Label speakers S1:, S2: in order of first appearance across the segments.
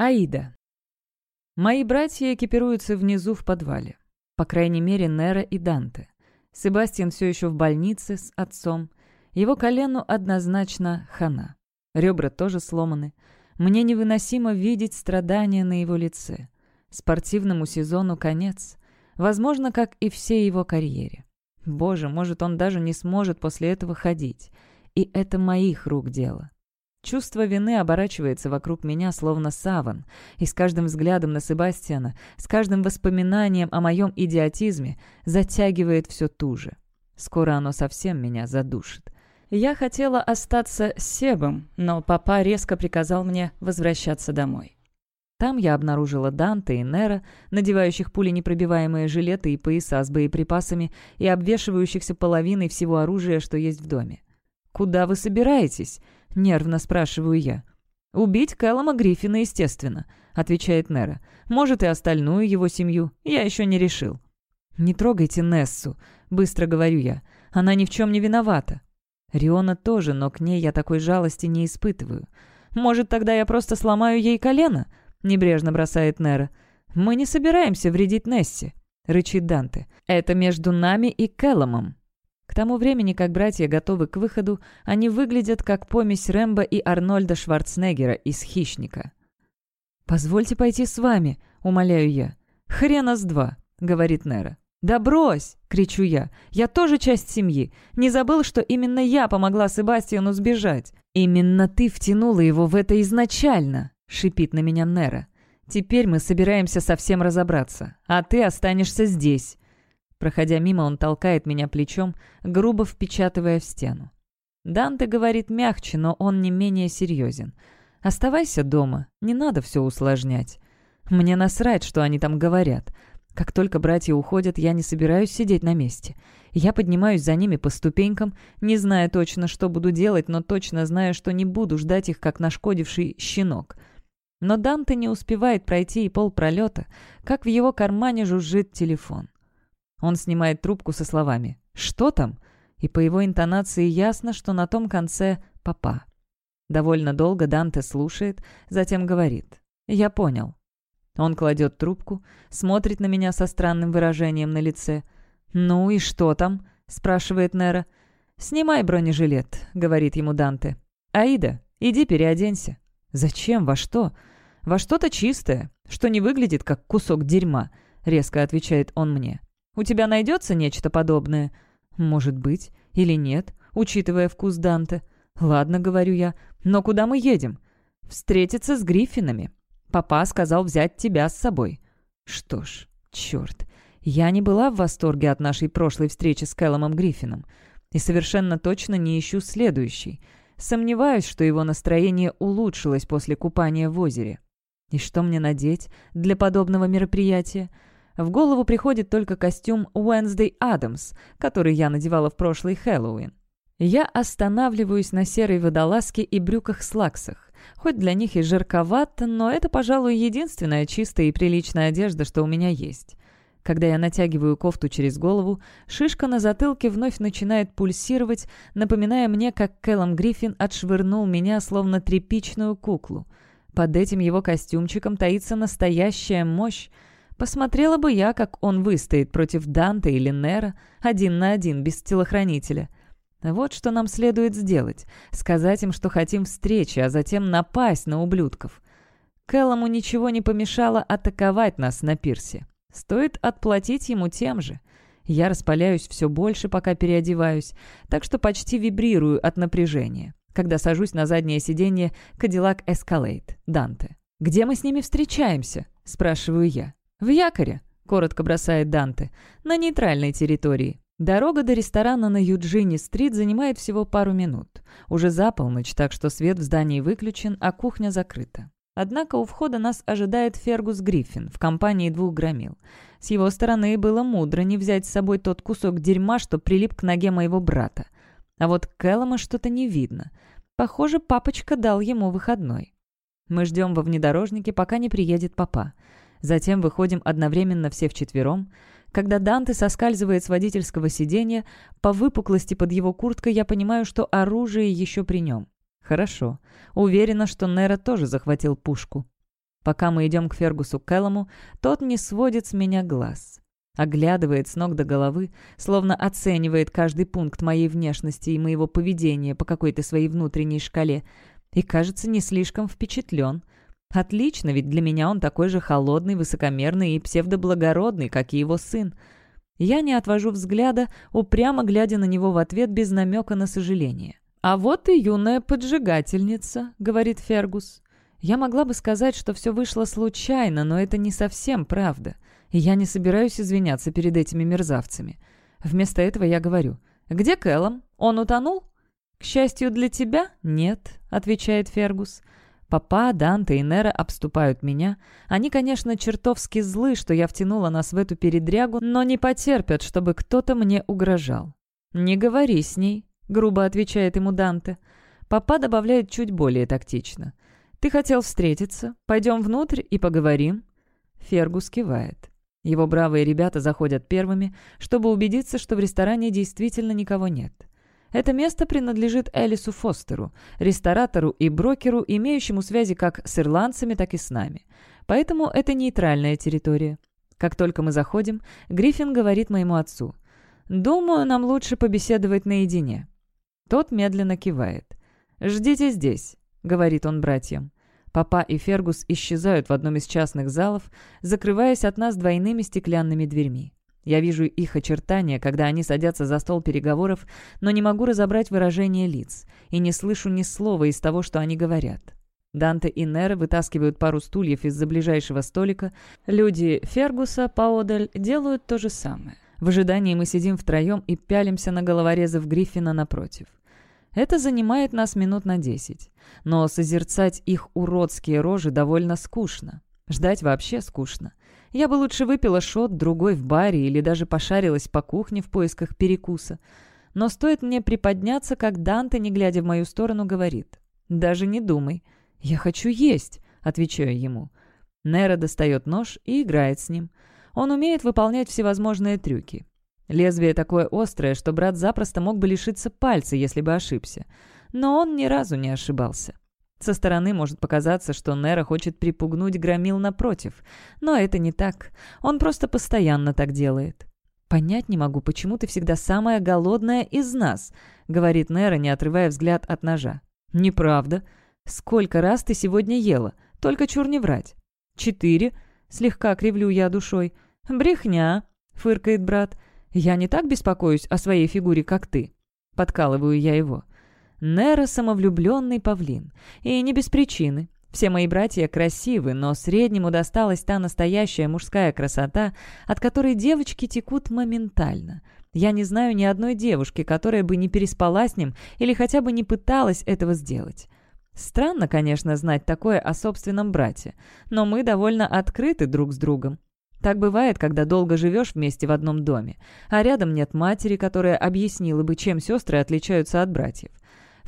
S1: Аида. Мои братья экипируются внизу в подвале. По крайней мере, Нера и Данте. Себастьян все еще в больнице с отцом. Его колену однозначно хана. Ребра тоже сломаны. Мне невыносимо видеть страдания на его лице. Спортивному сезону конец. Возможно, как и всей его карьере. Боже, может, он даже не сможет после этого ходить. И это моих рук дело. Чувство вины оборачивается вокруг меня, словно саван, и с каждым взглядом на Себастьяна, с каждым воспоминанием о моем идиотизме затягивает все туже. Скоро оно совсем меня задушит. Я хотела остаться с Себом, но папа резко приказал мне возвращаться домой. Там я обнаружила Данте и Нера, надевающих пуленепробиваемые жилеты и пояса с боеприпасами и обвешивающихся половиной всего оружия, что есть в доме. «Куда вы собираетесь?» — нервно спрашиваю я. «Убить Кэллома Гриффина, естественно», — отвечает Нера. «Может, и остальную его семью. Я еще не решил». «Не трогайте Нессу», — быстро говорю я. «Она ни в чем не виновата». Риона тоже, но к ней я такой жалости не испытываю. «Может, тогда я просто сломаю ей колено?» — небрежно бросает Нера. «Мы не собираемся вредить Нессе», — рычит Данте. «Это между нами и Кэлломом». К тому времени, как братья готовы к выходу, они выглядят как помесь Рэмбо и Арнольда Шварценеггера из «Хищника». «Позвольте пойти с вами», — умоляю я. «Хрена с два», — говорит Нера. «Да брось!» — кричу я. «Я тоже часть семьи. Не забыл, что именно я помогла Себастьяну сбежать. Именно ты втянула его в это изначально!» — шипит на меня Нера. «Теперь мы собираемся совсем разобраться, а ты останешься здесь. Проходя мимо, он толкает меня плечом, грубо впечатывая в стену. Данте говорит мягче, но он не менее серьезен. «Оставайся дома, не надо все усложнять. Мне насрать, что они там говорят. Как только братья уходят, я не собираюсь сидеть на месте. Я поднимаюсь за ними по ступенькам, не зная точно, что буду делать, но точно знаю, что не буду ждать их, как нашкодивший щенок». Но Данте не успевает пройти и полпролета, как в его кармане жужжит телефон. Он снимает трубку со словами «Что там?» И по его интонации ясно, что на том конце «папа». Довольно долго Данте слушает, затем говорит «Я понял». Он кладет трубку, смотрит на меня со странным выражением на лице. «Ну и что там?» — спрашивает Нера. «Снимай бронежилет», — говорит ему Данте. «Аида, иди переоденься». «Зачем? Во что?» «Во что-то чистое, что не выглядит как кусок дерьма», — резко отвечает он мне. У тебя найдется нечто подобное?» «Может быть. Или нет, учитывая вкус Данте. Ладно, говорю я. Но куда мы едем?» «Встретиться с Гриффинами. Папа сказал взять тебя с собой». «Что ж, черт. Я не была в восторге от нашей прошлой встречи с Кэлломом Гриффином. И совершенно точно не ищу следующий. Сомневаюсь, что его настроение улучшилось после купания в озере. И что мне надеть для подобного мероприятия?» В голову приходит только костюм Wednesday Адамс, который я надевала в прошлый Хэллоуин. Я останавливаюсь на серой водолазке и брюках-слаксах. Хоть для них и жарковато, но это, пожалуй, единственная чистая и приличная одежда, что у меня есть. Когда я натягиваю кофту через голову, шишка на затылке вновь начинает пульсировать, напоминая мне, как Кэллом Гриффин отшвырнул меня, словно тряпичную куклу. Под этим его костюмчиком таится настоящая мощь, Посмотрела бы я, как он выстоит против Данте или Нера, один на один, без телохранителя. Вот что нам следует сделать. Сказать им, что хотим встречи, а затем напасть на ублюдков. Кэллому ничего не помешало атаковать нас на пирсе. Стоит отплатить ему тем же. Я распаляюсь все больше, пока переодеваюсь, так что почти вибрирую от напряжения, когда сажусь на заднее сиденье Cadillac Escalade, Данте. «Где мы с ними встречаемся?» – спрашиваю я. «В якоре», — коротко бросает Данте, — «на нейтральной территории». Дорога до ресторана на Юджини-стрит занимает всего пару минут. Уже за полночь, так что свет в здании выключен, а кухня закрыта. Однако у входа нас ожидает Фергус Гриффин в компании двух громил. С его стороны было мудро не взять с собой тот кусок дерьма, что прилип к ноге моего брата. А вот Кэллома что-то не видно. Похоже, папочка дал ему выходной. Мы ждем во внедорожнике, пока не приедет папа. Затем выходим одновременно все вчетвером. Когда Данте соскальзывает с водительского сиденья, по выпуклости под его курткой я понимаю, что оружие еще при нем. Хорошо. Уверена, что Нера тоже захватил пушку. Пока мы идем к Фергусу Келлому, тот не сводит с меня глаз. Оглядывает с ног до головы, словно оценивает каждый пункт моей внешности и моего поведения по какой-то своей внутренней шкале. И, кажется, не слишком впечатлен. Отлично, ведь для меня он такой же холодный, высокомерный и псевдоблагородный, как и его сын. Я не отвожу взгляда, упрямо глядя на него в ответ без намека на сожаление. «А вот и юная поджигательница», — говорит Фергус. Я могла бы сказать, что все вышло случайно, но это не совсем правда. И я не собираюсь извиняться перед этими мерзавцами. Вместо этого я говорю, «Где Кэллом? Он утонул?» «К счастью для тебя, нет», — отвечает Фергус. Папа, Данте и Нера обступают меня. Они, конечно, чертовски злы, что я втянула нас в эту передрягу, но не потерпят, чтобы кто-то мне угрожал. «Не говори с ней», — грубо отвечает ему Данте. Папа добавляет чуть более тактично. «Ты хотел встретиться? Пойдем внутрь и поговорим?» Фергус кивает. Его бравые ребята заходят первыми, чтобы убедиться, что в ресторане действительно никого нет. Это место принадлежит Элису Фостеру, ресторатору и брокеру, имеющему связи как с ирландцами, так и с нами. Поэтому это нейтральная территория. Как только мы заходим, Гриффин говорит моему отцу. «Думаю, нам лучше побеседовать наедине». Тот медленно кивает. «Ждите здесь. — говорит он братьям. Папа и Фергус исчезают в одном из частных залов, закрываясь от нас двойными стеклянными дверьми. Я вижу их очертания, когда они садятся за стол переговоров, но не могу разобрать выражение лиц и не слышу ни слова из того, что они говорят. Данте и Нера вытаскивают пару стульев из-за ближайшего столика. Люди Фергуса поодаль делают то же самое. В ожидании мы сидим втроем и пялимся на головорезов Гриффина напротив. Это занимает нас минут на десять. Но созерцать их уродские рожи довольно скучно. Ждать вообще скучно. Я бы лучше выпила шот, другой в баре или даже пошарилась по кухне в поисках перекуса. Но стоит мне приподняться, как Данте, не глядя в мою сторону, говорит. «Даже не думай. Я хочу есть», — отвечаю ему. Нера достает нож и играет с ним. Он умеет выполнять всевозможные трюки. Лезвие такое острое, что брат запросто мог бы лишиться пальца, если бы ошибся. Но он ни разу не ошибался. Со стороны может показаться, что Нера хочет припугнуть громил напротив. Но это не так. Он просто постоянно так делает. «Понять не могу, почему ты всегда самая голодная из нас», — говорит Нера, не отрывая взгляд от ножа. «Неправда. Сколько раз ты сегодня ела? Только чур не врать». «Четыре», — слегка кривлю я душой. «Брехня», — фыркает брат. «Я не так беспокоюсь о своей фигуре, как ты». Подкалываю я его. Нера самовлюбленный павлин. И не без причины. Все мои братья красивы, но среднему досталась та настоящая мужская красота, от которой девочки текут моментально. Я не знаю ни одной девушки, которая бы не переспала с ним или хотя бы не пыталась этого сделать. Странно, конечно, знать такое о собственном брате, но мы довольно открыты друг с другом. Так бывает, когда долго живешь вместе в одном доме, а рядом нет матери, которая объяснила бы, чем сестры отличаются от братьев.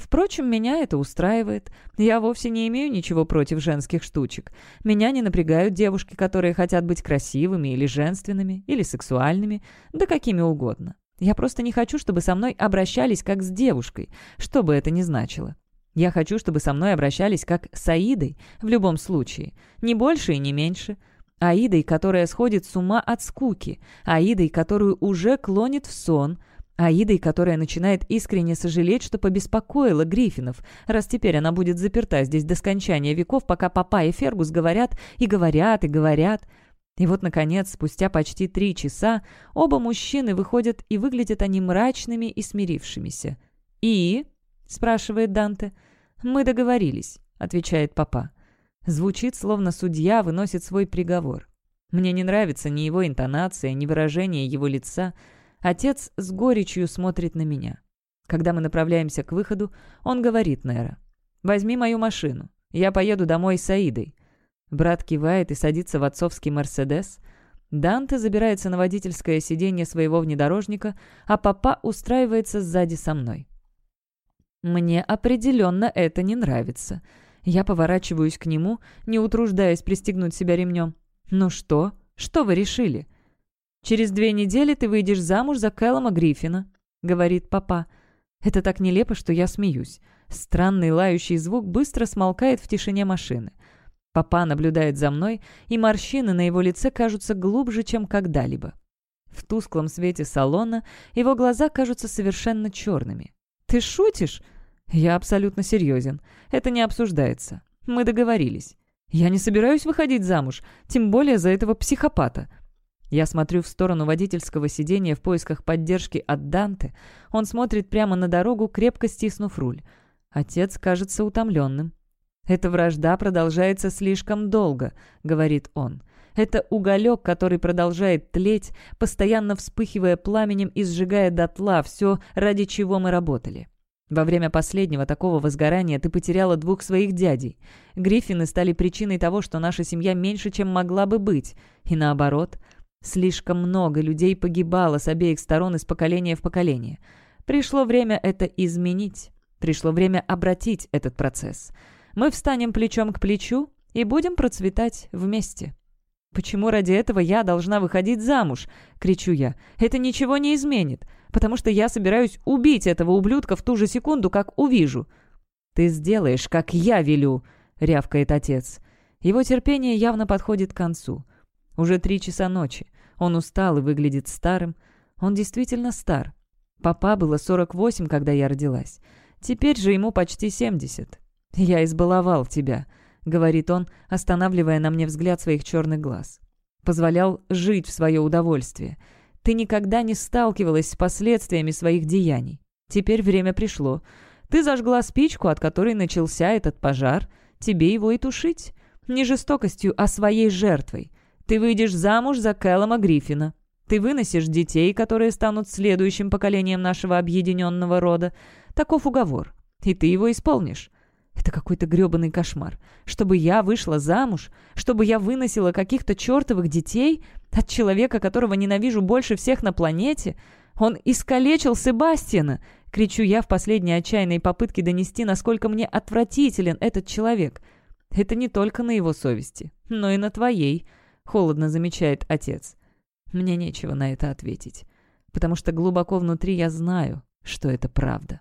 S1: Впрочем, меня это устраивает. Я вовсе не имею ничего против женских штучек. Меня не напрягают девушки, которые хотят быть красивыми или женственными, или сексуальными, да какими угодно. Я просто не хочу, чтобы со мной обращались как с девушкой, что бы это ни значило. Я хочу, чтобы со мной обращались как с Аидой, в любом случае. Не больше и не меньше. Аидой, которая сходит с ума от скуки, Аидой, которую уже клонит в сон, Аидой, которая начинает искренне сожалеть, что побеспокоила Гриффинов, раз теперь она будет заперта здесь до скончания веков, пока папа и Фергус говорят и говорят и говорят. И вот, наконец, спустя почти три часа, оба мужчины выходят, и выглядят они мрачными и смирившимися. «И?» — спрашивает Данте. «Мы договорились», — отвечает папа. Звучит, словно судья выносит свой приговор. Мне не нравится ни его интонация, ни выражение его лица. Отец с горечью смотрит на меня. Когда мы направляемся к выходу, он говорит Нера. «Возьми мою машину. Я поеду домой с Аидой». Брат кивает и садится в отцовский «Мерседес». Данте забирается на водительское сиденье своего внедорожника, а папа устраивается сзади со мной. Мне определенно это не нравится. Я поворачиваюсь к нему, не утруждаясь пристегнуть себя ремнем. «Ну что? Что вы решили?» «Через две недели ты выйдешь замуж за Кэллома Гриффина», — говорит папа. Это так нелепо, что я смеюсь. Странный лающий звук быстро смолкает в тишине машины. Папа наблюдает за мной, и морщины на его лице кажутся глубже, чем когда-либо. В тусклом свете салона его глаза кажутся совершенно черными. «Ты шутишь?» «Я абсолютно серьезен. Это не обсуждается. Мы договорились. Я не собираюсь выходить замуж, тем более за этого психопата». Я смотрю в сторону водительского сидения в поисках поддержки от Данте. Он смотрит прямо на дорогу, крепко стиснув руль. Отец кажется утомленным. «Эта вражда продолжается слишком долго», — говорит он. «Это уголек, который продолжает тлеть, постоянно вспыхивая пламенем и сжигая дотла все, ради чего мы работали. Во время последнего такого возгорания ты потеряла двух своих дядей. Гриффины стали причиной того, что наша семья меньше, чем могла бы быть. И наоборот, слишком много людей погибало с обеих сторон из поколения в поколение. Пришло время это изменить. Пришло время обратить этот процесс. Мы встанем плечом к плечу и будем процветать вместе. «Почему ради этого я должна выходить замуж?» — кричу я. «Это ничего не изменит, потому что я собираюсь убить этого ублюдка в ту же секунду, как увижу». «Ты сделаешь, как я велю», — рявкает отец. Его терпение явно подходит к концу. Уже три часа ночи. Он устал и выглядит старым. Он действительно стар. Папа было 48, когда я родилась. Теперь же ему почти 70. «Я избаловал тебя», — говорит он, останавливая на мне взгляд своих черных глаз. «Позволял жить в свое удовольствие. Ты никогда не сталкивалась с последствиями своих деяний. Теперь время пришло. Ты зажгла спичку, от которой начался этот пожар. Тебе его и тушить. Не жестокостью, а своей жертвой. Ты выйдешь замуж за Кэллома Гриффина. Ты выносишь детей, которые станут следующим поколением нашего объединенного рода. Таков уговор. И ты его исполнишь. Это какой-то грёбаный кошмар. Чтобы я вышла замуж? Чтобы я выносила каких-то чертовых детей? От человека, которого ненавижу больше всех на планете? Он искалечил Себастьяна!» — кричу я в последней отчаянной попытке донести, насколько мне отвратителен этот человек. «Это не только на его совести, но и на твоей», — холодно замечает отец. Мне нечего на это ответить, потому что глубоко внутри я знаю, что это правда.